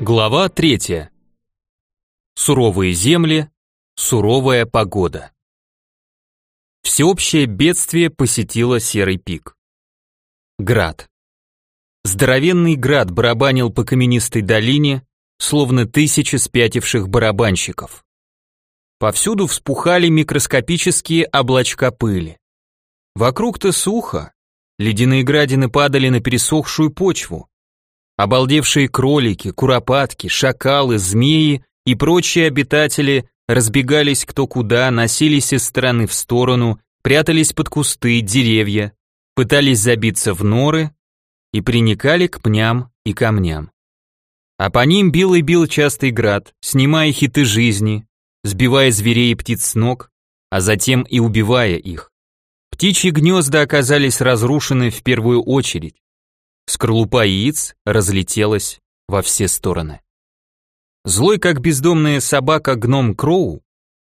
Глава третья. Суровые земли, суровая погода. Всеобщее бедствие посетило Серый пик. Град. Здоровенный град барабанил по каменистой долине, словно тысячи спятивших барабанщиков. Повсюду вспухали микроскопические облачка пыли. Вокруг-то сухо, ледяные градины падали на пересохшую почву, Обалдевшие кролики, куропатки, шакалы, змеи и прочие обитатели разбегались кто куда, носились из стороны в сторону, прятались под кусты, деревья, пытались забиться в норы и приникали к пням и камням. А по ним бил и бил частый град, снимая хиты жизни, сбивая зверей и птиц с ног, а затем и убивая их. Птичьи гнезда оказались разрушены в первую очередь. Скорлупа яиц разлетелась во все стороны. Злой, как бездомная собака, гном Кроу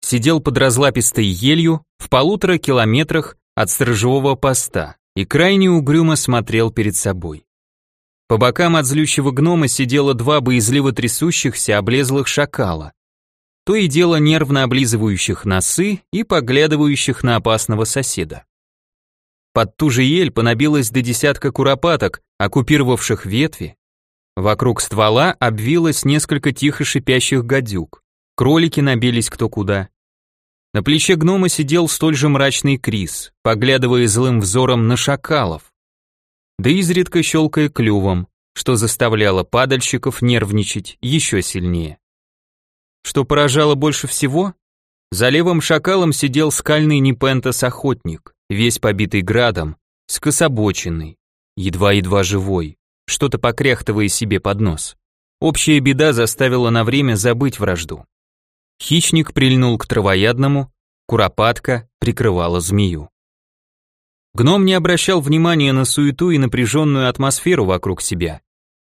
сидел под разлапистой елью в полутора километрах от сторожевого поста и крайне угрюмо смотрел перед собой. По бокам от злющего гнома сидело два боязливо трясущихся облезлых шакала, то и дело нервно облизывающих носы и поглядывающих на опасного соседа. Под ту же ель понабилось до десятка куропаток, оккупировавших ветви. Вокруг ствола обвилось несколько тихо шипящих гадюк. Кролики набились кто куда. На плече гнома сидел столь же мрачный Крис, поглядывая злым взором на шакалов. Да изредка щелкая клювом, что заставляло падальщиков нервничать еще сильнее. Что поражало больше всего? За левым шакалом сидел скальный Непентас-охотник весь побитый градом, скособоченный, едва-едва живой, что-то покряхтывая себе под нос. Общая беда заставила на время забыть вражду. Хищник прильнул к травоядному, куропатка прикрывала змею. Гном не обращал внимания на суету и напряженную атмосферу вокруг себя.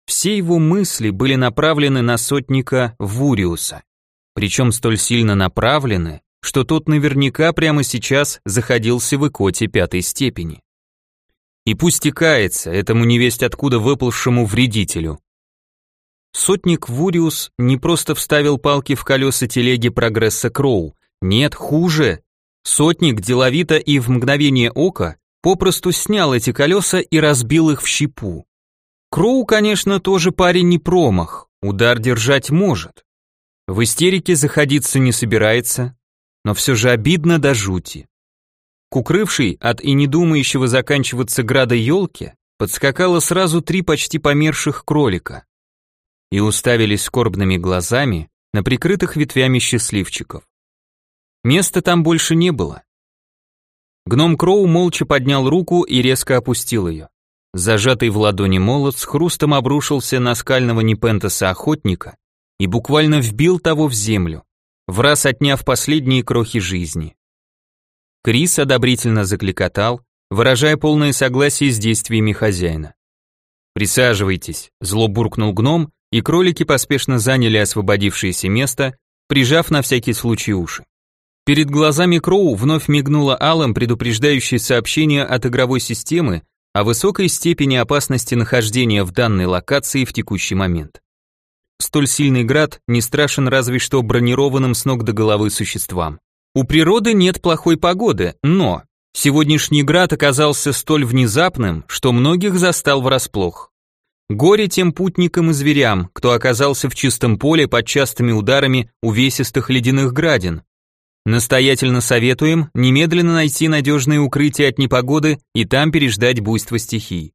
Все его мысли были направлены на сотника Вуриуса, причем столь сильно направлены, что тот наверняка прямо сейчас заходился в икоте пятой степени. И пусть и кается этому невесть откуда выплывшему вредителю. Сотник Вуриус не просто вставил палки в колеса телеги прогресса Кроу, нет, хуже. Сотник деловито и в мгновение ока попросту снял эти колеса и разбил их в щепу. Кроу, конечно, тоже парень не промах, удар держать может. В истерике заходиться не собирается, но все же обидно до жути. К укрывшей от и не думающего заканчиваться града елки подскакало сразу три почти померших кролика и уставились скорбными глазами на прикрытых ветвями счастливчиков. Места там больше не было. Гном Кроу молча поднял руку и резко опустил ее. Зажатый в ладони молот с хрустом обрушился на скального Непентаса охотника и буквально вбил того в землю в раз отняв последние крохи жизни. Крис одобрительно закликотал, выражая полное согласие с действиями хозяина. «Присаживайтесь», — зло буркнул гном, и кролики поспешно заняли освободившееся место, прижав на всякий случай уши. Перед глазами Кроу вновь мигнуло алым предупреждающее сообщение от игровой системы о высокой степени опасности нахождения в данной локации в текущий момент. Столь сильный град не страшен разве что бронированным с ног до головы существам. У природы нет плохой погоды, но сегодняшний град оказался столь внезапным, что многих застал врасплох. Горе тем путникам и зверям, кто оказался в чистом поле под частыми ударами увесистых ледяных градин. Настоятельно советуем немедленно найти надежное укрытие от непогоды и там переждать буйство стихий.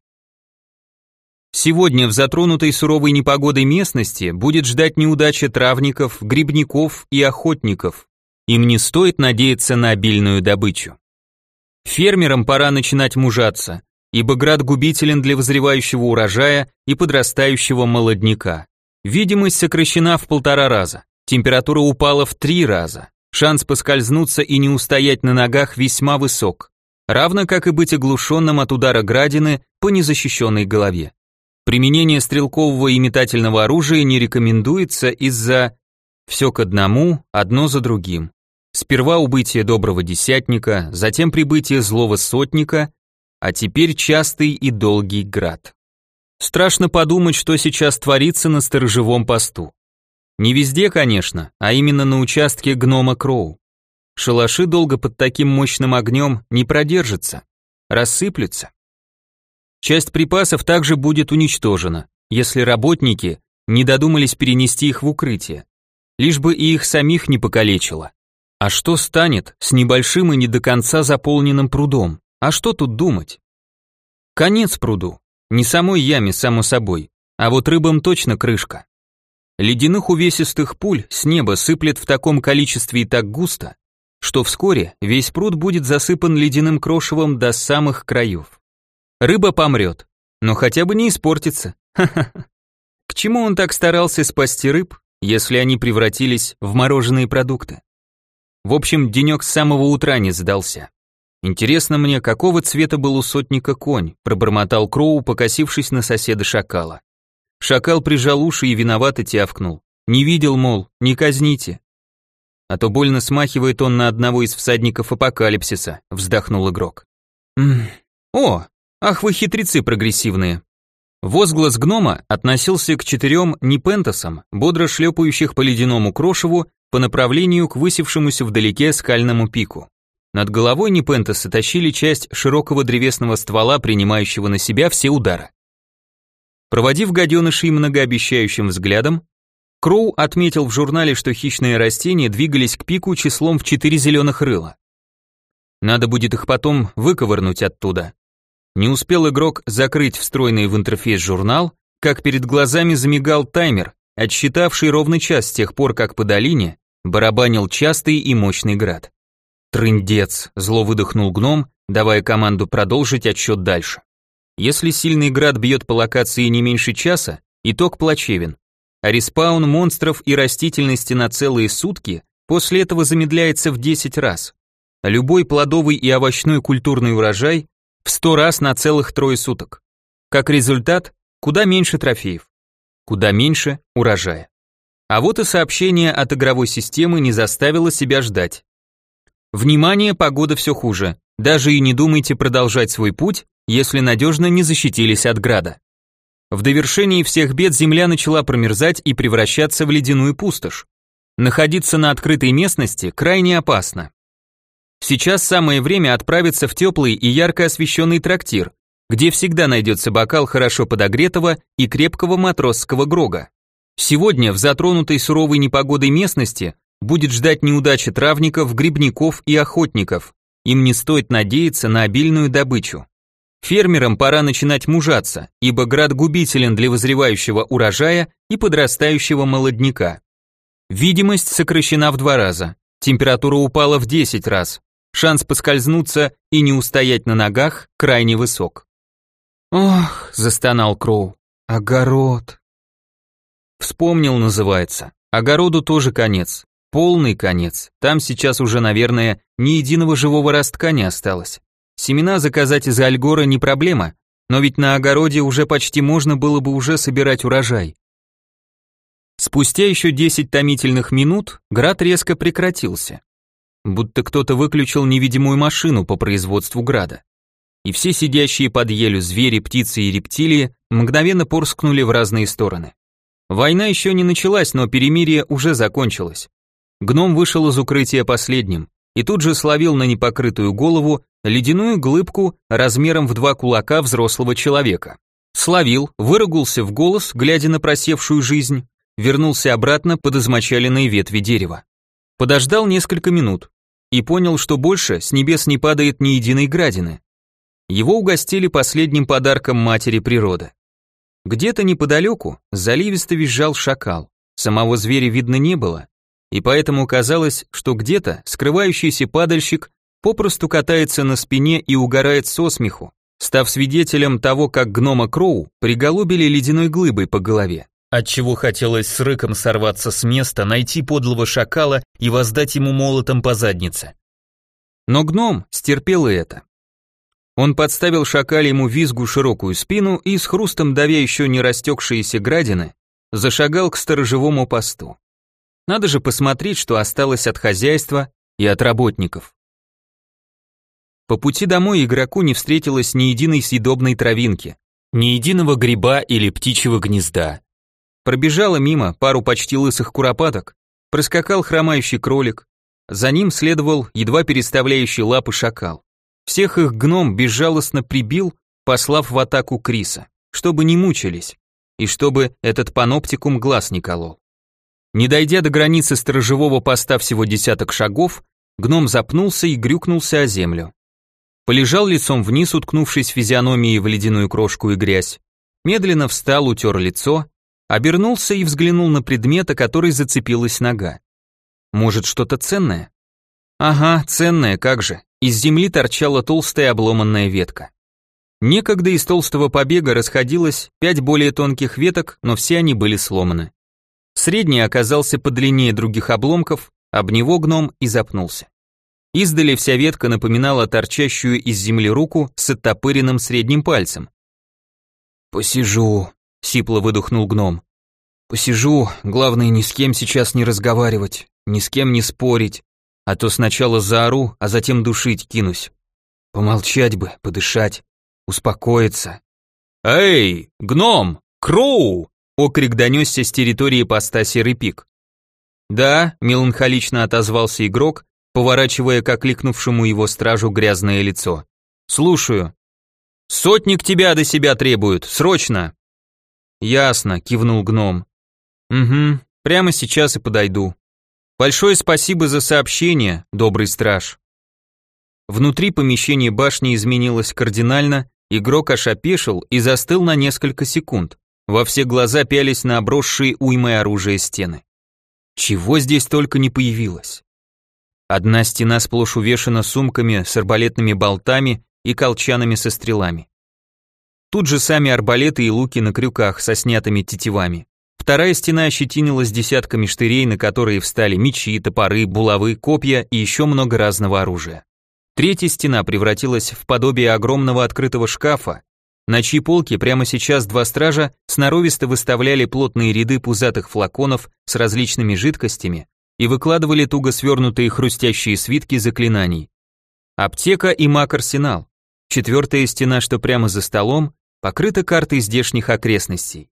Сегодня в затронутой суровой непогодой местности будет ждать неудача травников, грибников и охотников. Им не стоит надеяться на обильную добычу. Фермерам пора начинать мужаться, ибо град губителен для возревающего урожая и подрастающего молодняка. Видимость сокращена в полтора раза, температура упала в три раза, шанс поскользнуться и не устоять на ногах весьма высок, равно как и быть оглушенным от удара градины по незащищенной голове. Применение стрелкового и метательного оружия не рекомендуется из-за все к одному, одно за другим. Сперва убытие доброго десятника, затем прибытие злого сотника, а теперь частый и долгий град. Страшно подумать, что сейчас творится на сторожевом посту. Не везде, конечно, а именно на участке гнома Кроу. Шалаши долго под таким мощным огнем не продержатся, рассыплются. Часть припасов также будет уничтожена, если работники не додумались перенести их в укрытие, лишь бы и их самих не покалечило. А что станет с небольшим и не до конца заполненным прудом? А что тут думать? Конец пруду. Не самой яме, само собой, а вот рыбам точно крышка. Ледяных увесистых пуль с неба сыплет в таком количестве и так густо, что вскоре весь пруд будет засыпан ледяным крошевом до самых краев. Рыба помрет, но хотя бы не испортится. К чему он так старался спасти рыб, если они превратились в мороженые продукты? В общем, денек с самого утра не сдался. Интересно мне, какого цвета был у сотника конь, пробормотал Кроу, покосившись на соседа шакала. Шакал прижал уши и виновато тявкнул. Не видел, мол, не казните. А то больно смахивает он на одного из всадников апокалипсиса, вздохнул игрок. М О, ах вы хитрецы прогрессивные. Возглас гнома относился к четырем непентасам, бодро шлепающих по ледяному крошеву по направлению к высевшемуся вдалеке скальному пику. Над головой непентасы тащили часть широкого древесного ствола, принимающего на себя все удары. Проводив гаденышей многообещающим взглядом, Кроу отметил в журнале, что хищные растения двигались к пику числом в четыре зеленых рыла. Надо будет их потом выковырнуть оттуда. Не успел игрок закрыть встроенный в интерфейс журнал, как перед глазами замигал таймер, отсчитавший ровно час с тех пор, как по долине барабанил частый и мощный град. Трындец, зло выдохнул гном, давая команду продолжить отсчет дальше. Если сильный град бьет по локации не меньше часа, итог плачевен а респаун монстров и растительности на целые сутки после этого замедляется в 10 раз. любой плодовый и овощной культурный урожай в 100 раз на целых трое суток. Как результат, куда меньше трофеев, куда меньше урожая. А вот и сообщение от игровой системы не заставило себя ждать. Внимание, погода все хуже. Даже и не думайте продолжать свой путь, если надежно не защитились от града. В довершении всех бед земля начала промерзать и превращаться в ледяную пустошь. Находиться на открытой местности крайне опасно. Сейчас самое время отправиться в теплый и ярко освещенный трактир, где всегда найдется бокал хорошо подогретого и крепкого матросского грога. Сегодня в затронутой суровой непогодой местности будет ждать неудачи травников, грибников и охотников. Им не стоит надеяться на обильную добычу. Фермерам пора начинать мужаться, ибо град губителен для возревающего урожая и подрастающего молодняка. Видимость сокращена в два раза, температура упала в 10 раз, шанс поскользнуться и не устоять на ногах крайне высок. «Ох», — застонал Кроу, — «огород». Вспомнил, называется. Огороду тоже конец. Полный конец. Там сейчас уже, наверное, ни единого живого ростка не осталось. Семена заказать из Альгора не проблема, но ведь на огороде уже почти можно было бы уже собирать урожай. Спустя еще 10 томительных минут град резко прекратился. Будто кто-то выключил невидимую машину по производству града. И все сидящие под елю звери, птицы и рептилии мгновенно порскнули в разные стороны. Война еще не началась, но перемирие уже закончилось. Гном вышел из укрытия последним и тут же словил на непокрытую голову ледяную глыбку размером в два кулака взрослого человека. Словил, выругался в голос, глядя на просевшую жизнь, вернулся обратно под измочаленные ветви дерева. Подождал несколько минут и понял, что больше с небес не падает ни единой градины. Его угостили последним подарком матери природы. Где-то неподалеку заливисто визжал шакал. Самого зверя видно не было, и поэтому казалось, что где-то скрывающийся падальщик попросту катается на спине и угорает со смеху, став свидетелем того, как гнома Кроу приголубили ледяной глыбой по голове. Отчего хотелось с рыком сорваться с места, найти подлого шакала и воздать ему молотом по заднице. Но гном стерпел и это. Он подставил шакале ему визгу широкую спину и с хрустом давя еще не растекшиеся градины, зашагал к сторожевому посту. Надо же посмотреть, что осталось от хозяйства и от работников. По пути домой игроку не встретилось ни единой съедобной травинки. Ни единого гриба или птичьего гнезда. Пробежала мимо пару почти лысых куропаток, проскакал хромающий кролик, за ним следовал едва переставляющий лапы шакал. Всех их гном безжалостно прибил, послав в атаку Криса, чтобы не мучились, и чтобы этот паноптикум глаз не колол. Не дойдя до границы сторожевого поста всего десяток шагов, гном запнулся и грюкнулся о землю. Полежал лицом вниз, уткнувшись физиономией в ледяную крошку и грязь. Медленно встал, утер лицо, обернулся и взглянул на предмет, о который зацепилась нога. Может, что-то ценное? Ага, ценное, как же. Из земли торчала толстая обломанная ветка. Некогда из толстого побега расходилось пять более тонких веток, но все они были сломаны. Средний оказался подлиннее других обломков, об него гном и запнулся. Издали вся ветка напоминала торчащую из земли руку с оттопыренным средним пальцем. «Посижу», — сипло выдохнул гном. «Посижу, главное ни с кем сейчас не разговаривать, ни с кем не спорить, а то сначала заору, а затем душить кинусь. Помолчать бы, подышать, успокоиться». «Эй, гном! Кроу!» Окрик донесся с территории поста Серый Пик. «Да», — меланхолично отозвался игрок, поворачивая к окликнувшему его стражу грязное лицо. «Слушаю». «Сотник тебя до себя требует, срочно!» «Ясно», — кивнул гном. «Угу, прямо сейчас и подойду. Большое спасибо за сообщение, добрый страж». Внутри помещение башни изменилось кардинально, игрок аж опешил и застыл на несколько секунд. Во все глаза пялись на обросшие уймой оружия стены. Чего здесь только не появилось. Одна стена сплошь увешана сумками с арбалетными болтами и колчанами со стрелами. Тут же сами арбалеты и луки на крюках со снятыми тетивами. Вторая стена ощетинилась десятками штырей, на которые встали мечи, топоры, булавы, копья и еще много разного оружия. Третья стена превратилась в подобие огромного открытого шкафа, на чьи полки прямо сейчас два стража сноровисто выставляли плотные ряды пузатых флаконов с различными жидкостями и выкладывали туго свернутые хрустящие свитки заклинаний. Аптека и маг-арсенал. Четвертая стена, что прямо за столом, покрыта картой здешних окрестностей.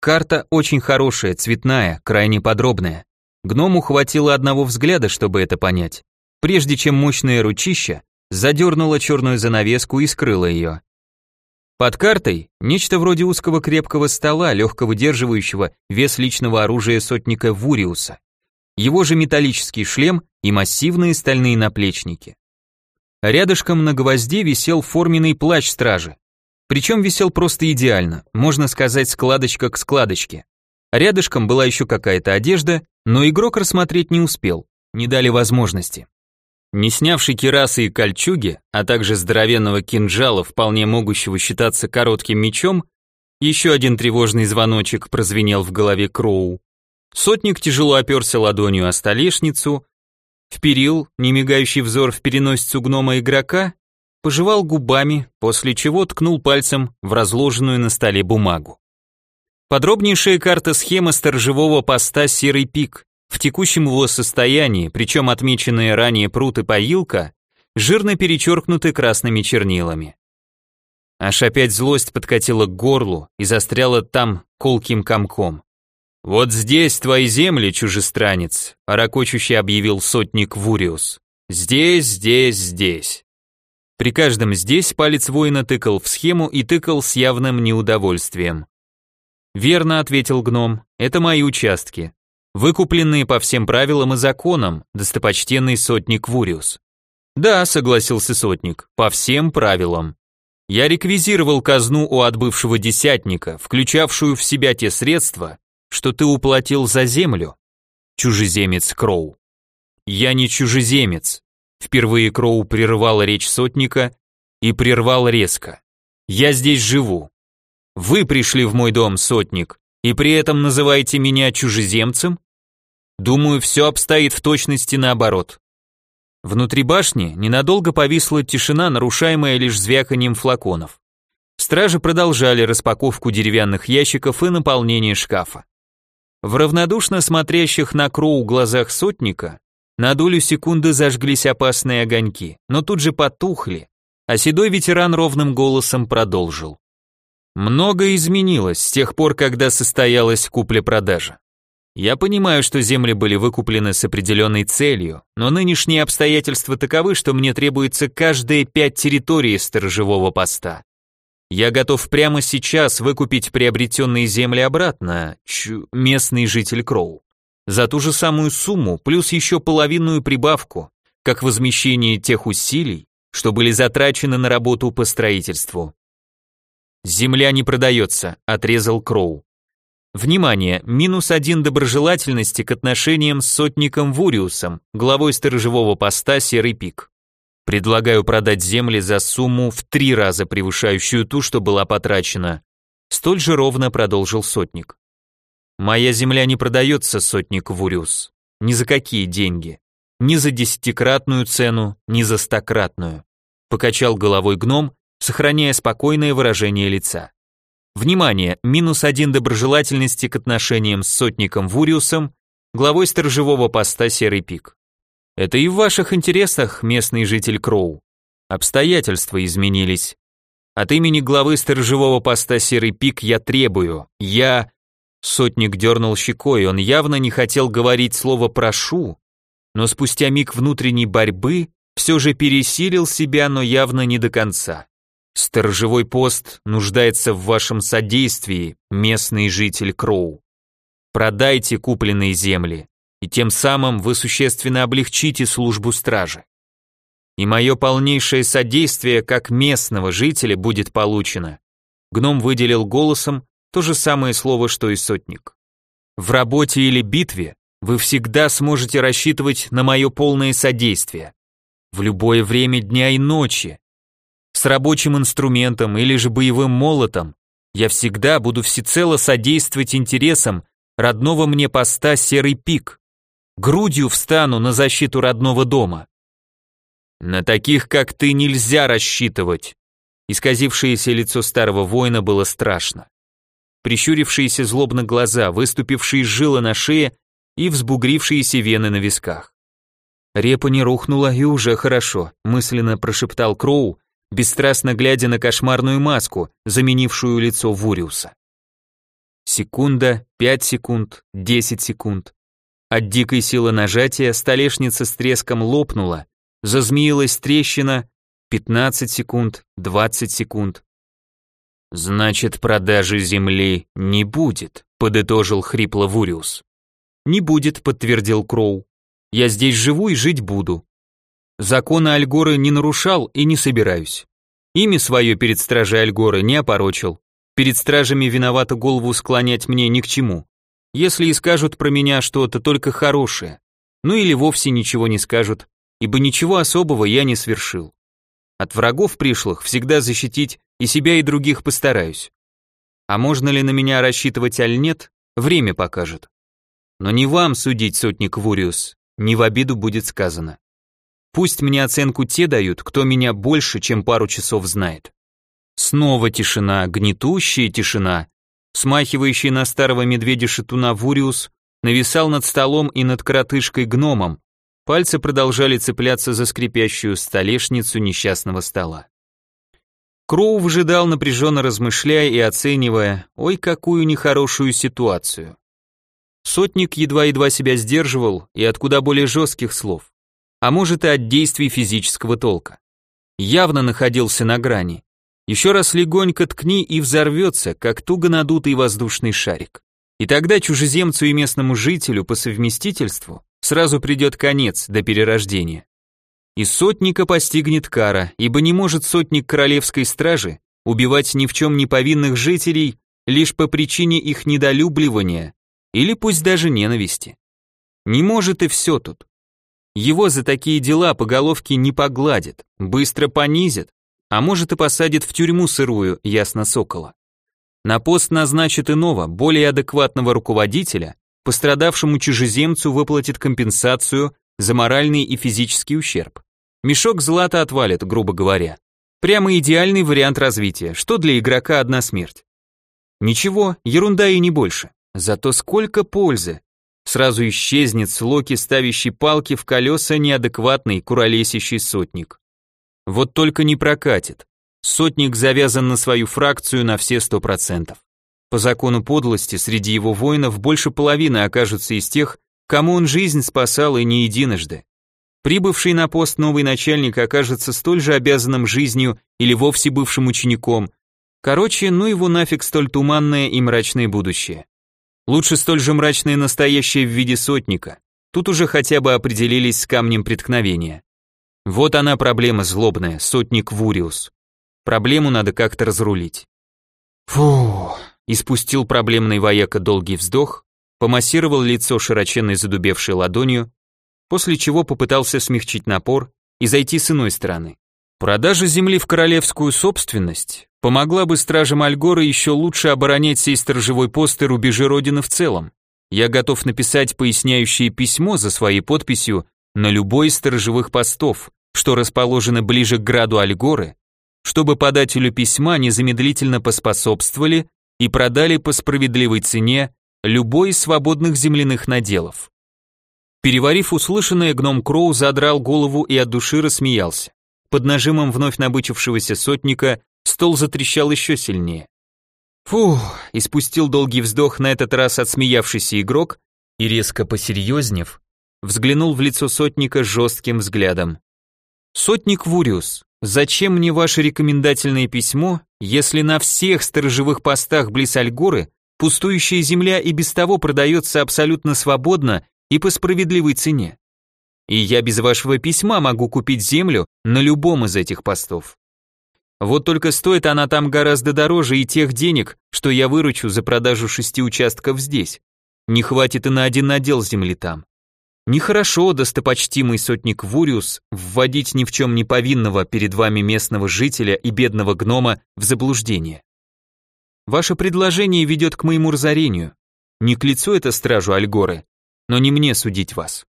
Карта очень хорошая, цветная, крайне подробная. Гному хватило одного взгляда, чтобы это понять, прежде чем мощное ручище задернуло черную занавеску и скрыло ее. Под картой нечто вроде узкого крепкого стола, легко выдерживающего вес личного оружия сотника Вуриуса. Его же металлический шлем и массивные стальные наплечники. Рядышком на гвозде висел форменный плащ стражи. Причем висел просто идеально, можно сказать складочка к складочке. Рядышком была еще какая-то одежда, но игрок рассмотреть не успел, не дали возможности. Не снявший кирасы и кольчуги, а также здоровенного кинжала, вполне могущего считаться коротким мечом, еще один тревожный звоночек прозвенел в голове Кроу. Сотник тяжело оперся ладонью о столешницу, вперил немигающий взор в переносицу гнома игрока, пожевал губами, после чего ткнул пальцем в разложенную на столе бумагу. Подробнейшая карта схемы сторожевого поста «Серый пик», в текущем его состоянии, причем отмеченные ранее пруд и поилка, жирно перечеркнуты красными чернилами. Аж опять злость подкатила к горлу и застряла там колким комком. «Вот здесь твои земли, чужестранец», — ракочуще объявил сотник Вуриус. «Здесь, здесь, здесь». При каждом здесь палец воина тыкал в схему и тыкал с явным неудовольствием. «Верно», — ответил гном, — «это мои участки выкупленные по всем правилам и законам, достопочтенный сотник Вуриус. Да, согласился сотник, по всем правилам. Я реквизировал казну у отбывшего десятника, включавшую в себя те средства, что ты уплатил за землю. Чужеземец Кроу. Я не чужеземец. Впервые Кроу прервал речь сотника и прервал резко. Я здесь живу. Вы пришли в мой дом, сотник, и при этом называете меня чужеземцем? Думаю, все обстоит в точности наоборот. Внутри башни ненадолго повисла тишина, нарушаемая лишь звяканием флаконов. Стражи продолжали распаковку деревянных ящиков и наполнение шкафа. В равнодушно смотрящих на Кроу глазах сотника на долю секунды зажглись опасные огоньки, но тут же потухли, а седой ветеран ровным голосом продолжил. Многое изменилось с тех пор, когда состоялась купля-продажа. Я понимаю, что земли были выкуплены с определенной целью, но нынешние обстоятельства таковы, что мне требуется каждые пять территорий сторожевого поста. Я готов прямо сейчас выкупить приобретенные земли обратно, чу, местный житель Кроу. За ту же самую сумму, плюс еще половинную прибавку, как возмещение тех усилий, что были затрачены на работу по строительству. «Земля не продается», — отрезал Кроу. Внимание, минус один доброжелательности к отношениям с сотником Вуриусом, главой сторожевого поста Серый Пик. Предлагаю продать земли за сумму в три раза превышающую ту, что была потрачена. Столь же ровно продолжил сотник. Моя земля не продается, сотник Вуриус. Ни за какие деньги. Ни за десятикратную цену, ни за стократную. Покачал головой гном, сохраняя спокойное выражение лица. Внимание, минус один доброжелательности к отношениям с сотником Вуриусом, главой сторожевого поста Серый Пик. Это и в ваших интересах, местный житель Кроу. Обстоятельства изменились. От имени главы сторожевого поста Серый Пик я требую, я... Сотник дернул щекой, он явно не хотел говорить слово «прошу», но спустя миг внутренней борьбы все же пересилил себя, но явно не до конца. Сторожевой пост нуждается в вашем содействии, местный житель Кроу. Продайте купленные земли, и тем самым вы существенно облегчите службу стражи. И мое полнейшее содействие как местного жителя будет получено. Гном выделил голосом то же самое слово, что и сотник. В работе или битве вы всегда сможете рассчитывать на мое полное содействие. В любое время дня и ночи, с рабочим инструментом или же боевым молотом, я всегда буду всецело содействовать интересам родного мне поста Серый Пик. Грудью встану на защиту родного дома. На таких, как ты, нельзя рассчитывать. Исказившееся лицо старого воина было страшно. Прищурившиеся злобно глаза, выступившие жилы на шее и взбугрившиеся вены на висках. Репа не рухнула и уже хорошо, мысленно прошептал Кроу, бесстрастно глядя на кошмарную маску, заменившую лицо Вуриуса. Секунда, пять секунд, десять секунд. От дикой силы нажатия столешница с треском лопнула, зазмеилась трещина, пятнадцать секунд, двадцать секунд. «Значит, продажи земли не будет», — подытожил хрипло Вуриус. «Не будет», — подтвердил Кроу. «Я здесь живу и жить буду. Законы Альгоры не нарушал и не собираюсь. Имя свое перед стражей Альгоры не опорочил. Перед стражами виновато голову склонять мне ни к чему. Если и скажут про меня что-то только хорошее, ну или вовсе ничего не скажут, ибо ничего особого я не свершил. От врагов пришлых всегда защитить и себя, и других постараюсь. А можно ли на меня рассчитывать, аль нет, время покажет. Но не вам судить, сотник Вуриус, не в обиду будет сказано. Пусть мне оценку те дают, кто меня больше, чем пару часов знает. Снова тишина, гнетущая тишина. Смахивающий на старого медведя-шатуна Вуриус нависал над столом и над коротышкой-гномом. Пальцы продолжали цепляться за скрипящую столешницу несчастного стола. Кроу выжидал, напряженно размышляя и оценивая, ой, какую нехорошую ситуацию. Сотник едва-едва себя сдерживал и от куда более жестких слов а может и от действий физического толка. Явно находился на грани. Еще раз легонько ткни и взорвется, как туго надутый воздушный шарик. И тогда чужеземцу и местному жителю по совместительству сразу придет конец до перерождения. И сотника постигнет кара, ибо не может сотник королевской стражи убивать ни в чем не повинных жителей лишь по причине их недолюбливания или пусть даже ненависти. Не может и все тут. Его за такие дела по головке не погладят, быстро понизят, а может и посадят в тюрьму сырую, ясно сокола. На пост назначит иного, более адекватного руководителя, пострадавшему чужеземцу выплатит компенсацию за моральный и физический ущерб. Мешок злата отвалит, грубо говоря. Прямо идеальный вариант развития, что для игрока одна смерть. Ничего, ерунда и не больше. Зато сколько пользы. Сразу исчезнет с Локи, ставящий палки в колеса неадекватный куролесящий сотник. Вот только не прокатит. Сотник завязан на свою фракцию на все сто процентов. По закону подлости среди его воинов больше половины окажутся из тех, кому он жизнь спасал и не единожды. Прибывший на пост новый начальник окажется столь же обязанным жизнью или вовсе бывшим учеником. Короче, ну его нафиг столь туманное и мрачное будущее. Лучше столь же мрачное настоящее в виде сотника. Тут уже хотя бы определились с камнем преткновения. Вот она проблема злобная, сотник Вуриус. Проблему надо как-то разрулить. Фу, испустил проблемный вояка долгий вздох, помассировал лицо широченной задубевшей ладонью, после чего попытался смягчить напор и зайти с иной стороны. Продажа земли в королевскую собственность помогла бы стражам Альгора еще лучше оборонять сей сторожевой пост и рубежи Родины в целом. Я готов написать поясняющее письмо за своей подписью на любой из сторожевых постов, что расположено ближе к граду Альгоры, чтобы подателю письма незамедлительно поспособствовали и продали по справедливой цене любой из свободных земляных наделов. Переварив услышанное, гном Кроу задрал голову и от души рассмеялся. Под нажимом вновь набычившегося сотника стол затрещал еще сильнее. Фух, испустил долгий вздох на этот раз отсмеявшийся игрок и резко посерьезнев, взглянул в лицо сотника жестким взглядом. «Сотник Вуриус, зачем мне ваше рекомендательное письмо, если на всех сторожевых постах близ Альгоры пустующая земля и без того продается абсолютно свободно и по справедливой цене? И я без вашего письма могу купить землю на любом из этих постов. Вот только стоит она там гораздо дороже и тех денег, что я выручу за продажу шести участков здесь. Не хватит и на один надел земли там. Нехорошо, достопочтимый сотник Вуриус, вводить ни в чем не повинного перед вами местного жителя и бедного гнома в заблуждение. Ваше предложение ведет к моему разорению. Не к лицу это стражу Альгоры, но не мне судить вас.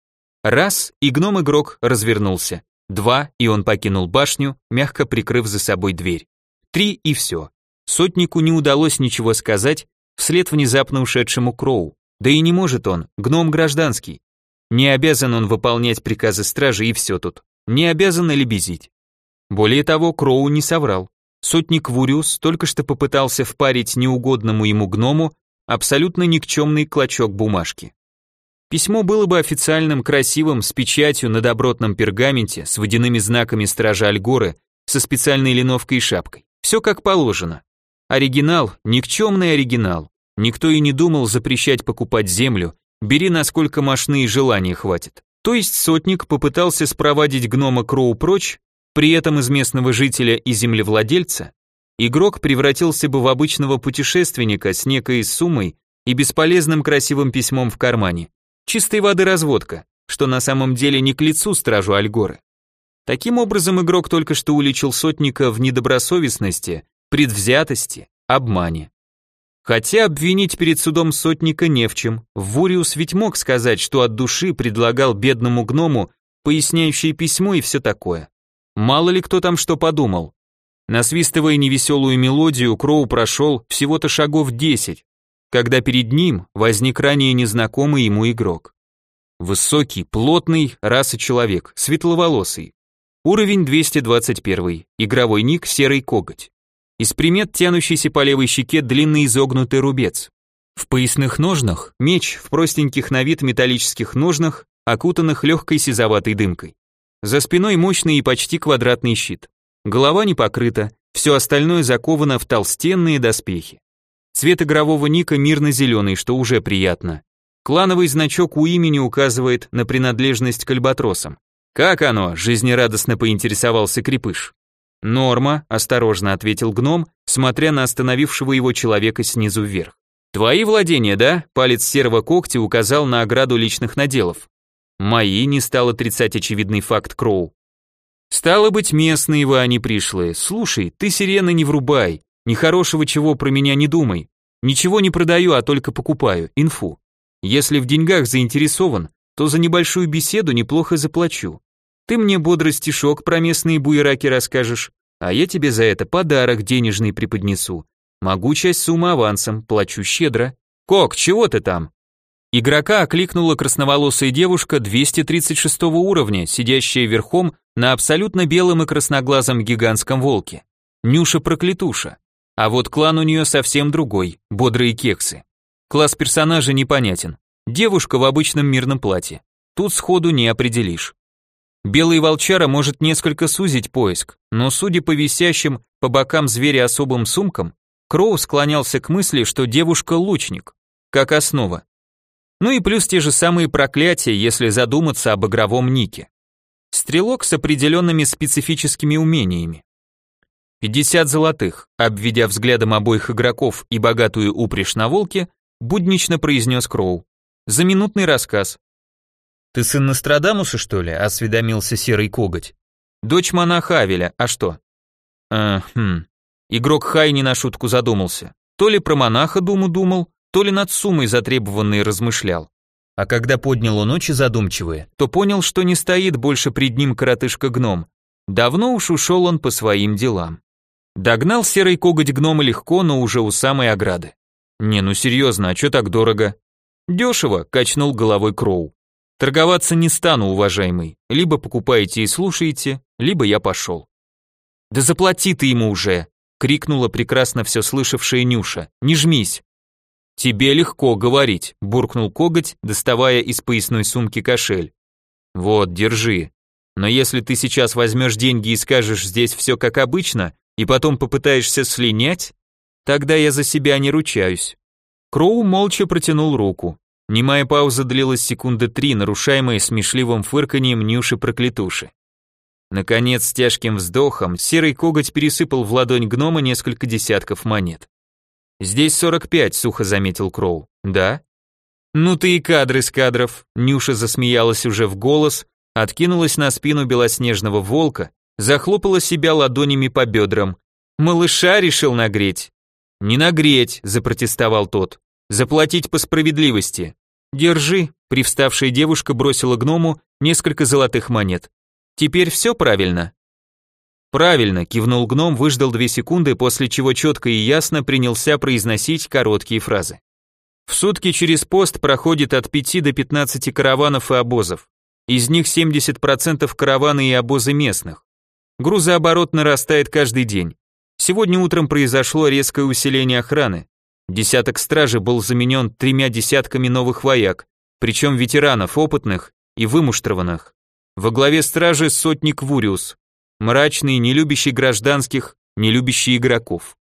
Раз, и гном-игрок развернулся. Два, и он покинул башню, мягко прикрыв за собой дверь. Три, и все. Сотнику не удалось ничего сказать, вслед внезапно ушедшему Кроу. Да и не может он, гном гражданский. Не обязан он выполнять приказы стражи и все тут. Не обязан лебезить. Более того, Кроу не соврал. Сотник Вуриус только что попытался впарить неугодному ему гному абсолютно никчемный клочок бумажки. Письмо было бы официальным, красивым, с печатью на добротном пергаменте, с водяными знаками стража Альгоры, со специальной линовкой и шапкой. Все как положено. Оригинал, никчемный оригинал. Никто и не думал запрещать покупать землю, бери насколько мощные желания хватит. То есть сотник попытался спровадить гнома Кроу прочь, при этом из местного жителя и землевладельца, игрок превратился бы в обычного путешественника с некой суммой и бесполезным красивым письмом в кармане. Чистой воды разводка, что на самом деле не к лицу стражу Альгоры. Таким образом, игрок только что уличил сотника в недобросовестности, предвзятости, обмане. Хотя обвинить перед судом сотника не в чем. Вуриус ведь мог сказать, что от души предлагал бедному гному поясняющее письмо и все такое. Мало ли кто там что подумал. Насвистывая невеселую мелодию, Кроу прошел всего-то шагов десять, когда перед ним возник ранее незнакомый ему игрок. Высокий, плотный, раса человек, светловолосый. Уровень 221, игровой ник серый коготь. Из примет тянущийся по левой щеке длинный изогнутый рубец. В поясных ножнах меч в простеньких на вид металлических ножнах, окутанных легкой сизоватой дымкой. За спиной мощный и почти квадратный щит. Голова не покрыта, все остальное заковано в толстенные доспехи. Цвет игрового ника мирно-зеленый, что уже приятно. Клановый значок у имени указывает на принадлежность к альбатросам. «Как оно?» – жизнерадостно поинтересовался Крепыш. «Норма», – осторожно ответил гном, смотря на остановившего его человека снизу вверх. «Твои владения, да?» – палец серого когтя указал на ограду личных наделов. «Мои», – не стал отрицать очевидный факт Кроу. «Стало быть, местные вы, они пришлые. Слушай, ты сирены не врубай. Нехорошего чего про меня не думай. Ничего не продаю, а только покупаю, инфу. Если в деньгах заинтересован, то за небольшую беседу неплохо заплачу. Ты мне бодро стишок про местные буераки расскажешь, а я тебе за это подарок денежный преподнесу. Могу часть суммы авансом, плачу щедро. Кок, чего ты там? Игрока окликнула красноволосая девушка 236 уровня, сидящая верхом на абсолютно белом и красноглазом гигантском волке. Нюша-проклятуша. А вот клан у нее совсем другой, бодрые кексы. Класс персонажа непонятен. Девушка в обычном мирном платье. Тут сходу не определишь. Белый волчара может несколько сузить поиск, но судя по висящим по бокам зверя особым сумкам, Кроу склонялся к мысли, что девушка лучник, как основа. Ну и плюс те же самые проклятия, если задуматься об игровом нике. Стрелок с определенными специфическими умениями. 50 золотых, обведя взглядом обоих игроков и богатую упряжь на волке, буднично произнес Кроу. За минутный рассказ. «Ты сын Нострадамуса, что ли?» — осведомился серый коготь. «Дочь монаха Авеля, а что?» «Э, хм, Игрок Хай не на шутку задумался. То ли про монаха думу думал, то ли над суммой затребованной размышлял. А когда поднял он очи задумчивые, то понял, что не стоит больше пред ним коротышка-гном. Давно уж ушел он по своим делам. Догнал серый коготь гнома легко, но уже у самой ограды. «Не, ну серьезно, а чё так дорого?» «Дешево», — качнул головой Кроу. «Торговаться не стану, уважаемый. Либо покупаете и слушаете, либо я пошел». «Да заплати ты ему уже», крикнула прекрасно все слышавшая Нюша. «Не жмись!» «Тебе легко говорить», — буркнул коготь, доставая из поясной сумки кошель. «Вот, держи. Но если ты сейчас возьмешь деньги и скажешь здесь все как обычно, и потом попытаешься слинять, тогда я за себя не ручаюсь». Кроу молча протянул руку. Немая пауза длилась секунды три, нарушаемая смешливым фырканьем Нюши-проклятуши. Наконец, с тяжким вздохом, серый коготь пересыпал в ладонь гнома несколько десятков монет. «Здесь 45», — сухо заметил Кроу. «Да?» «Ну ты и кадры с кадров», — Нюша засмеялась уже в голос, откинулась на спину белоснежного волка, захлопала себя ладонями по бедрам. «Малыша решил нагреть». «Не нагреть», — запротестовал тот. «Заплатить по справедливости». «Держи», — привставшая девушка бросила гному несколько золотых монет. Теперь все правильно?» «Правильно», — кивнул гном, выждал две секунды, после чего четко и ясно принялся произносить короткие фразы. В сутки через пост проходит от 5 до 15 караванов и обозов. Из них 70% караваны и обозы местных. Грузооборот нарастает каждый день. Сегодня утром произошло резкое усиление охраны. Десяток стражи был заменен тремя десятками новых вояк, причем ветеранов, опытных и вымуштрованных. Во главе стражи сотник Вуриус, мрачный, не любящий гражданских, не любящий игроков.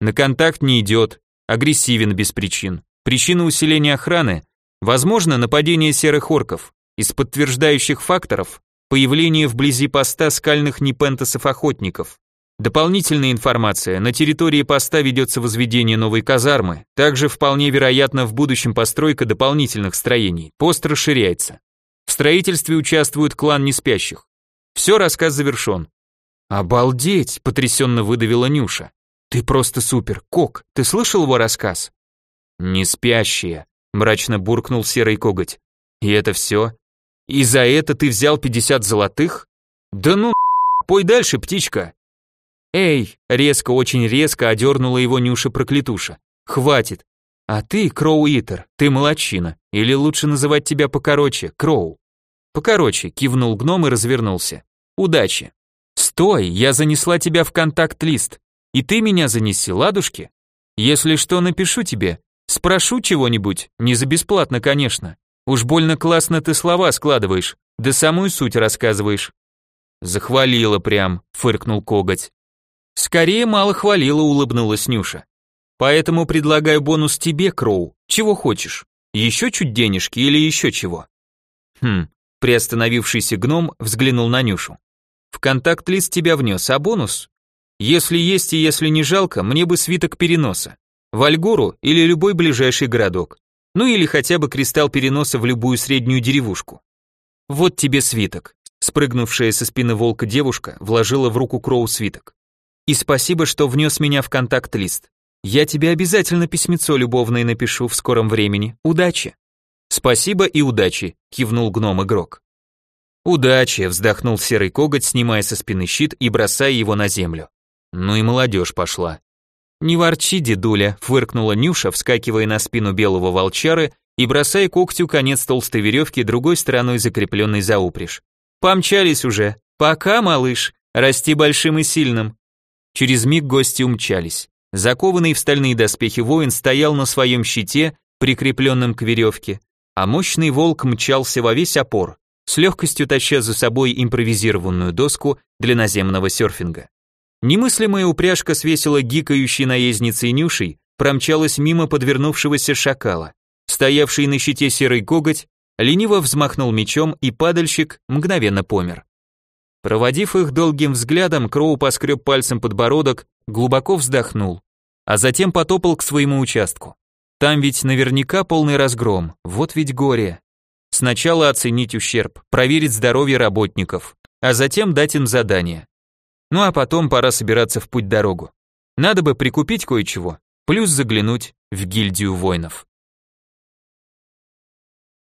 На контакт не идет, агрессивен без причин. Причина усиления охраны – возможно нападение серых орков. Из подтверждающих факторов – появление вблизи поста скальных непентасов-охотников. Дополнительная информация. На территории поста ведется возведение новой казармы. Также вполне вероятно в будущем постройка дополнительных строений. Пост расширяется. В строительстве участвует клан неспящих. Все, рассказ завершен. Обалдеть, потрясенно выдавила Нюша. Ты просто супер. Кок, ты слышал его рассказ? Неспящие, мрачно буркнул серый коготь. И это все? И за это ты взял 50 золотых? Да ну, пой дальше, птичка. Эй, резко, очень резко одернула его Нюша-проклятуша. Хватит. А ты, Кроу-Итер, ты молодчина. Или лучше называть тебя покороче, Кроу. Покороче, кивнул гном и развернулся. Удачи. Стой, я занесла тебя в контакт-лист. И ты меня занеси, ладушки? Если что, напишу тебе. Спрошу чего-нибудь, не за бесплатно, конечно. Уж больно классно ты слова складываешь, да самую суть рассказываешь. Захвалила прям, фыркнул коготь. Скорее мало хвалила, улыбнулась Нюша. Поэтому предлагаю бонус тебе, Кроу. Чего хочешь? Еще чуть денежки или еще чего? Хм, Приостановившийся гном взглянул на Нюшу. «В контакт-лист тебя внес, а бонус? Если есть и если не жалко, мне бы свиток переноса. В Альгору или любой ближайший городок. Ну или хотя бы кристалл переноса в любую среднюю деревушку. Вот тебе свиток». Спрыгнувшая со спины волка девушка вложила в руку Кроу свиток. «И спасибо, что внес меня в контакт-лист. Я тебе обязательно письмецо любовное напишу в скором времени. Удачи!» «Спасибо и удачи», — кивнул гном-игрок. «Удачи», — вздохнул серый коготь, снимая со спины щит и бросая его на землю. Ну и молодежь пошла. «Не ворчи, дедуля», — фыркнула Нюша, вскакивая на спину белого волчары и бросая когтю конец толстой веревки другой стороной закрепленной за упряжь. «Помчались уже. Пока, малыш. Расти большим и сильным». Через миг гости умчались. Закованный в стальные доспехи воин стоял на своем щите, прикрепленном к веревке, а мощный волк мчался во весь опор, с легкостью таща за собой импровизированную доску для наземного серфинга. Немыслимая упряжка с весело гикающей наездницей Нюшей промчалась мимо подвернувшегося шакала. Стоявший на щите серый коготь лениво взмахнул мечом, и падальщик мгновенно помер. Проводив их долгим взглядом, Кроу поскреб пальцем подбородок, глубоко вздохнул, а затем потопал к своему участку. Там ведь наверняка полный разгром, вот ведь горе. Сначала оценить ущерб, проверить здоровье работников, а затем дать им задание. Ну а потом пора собираться в путь-дорогу. Надо бы прикупить кое-чего, плюс заглянуть в гильдию воинов.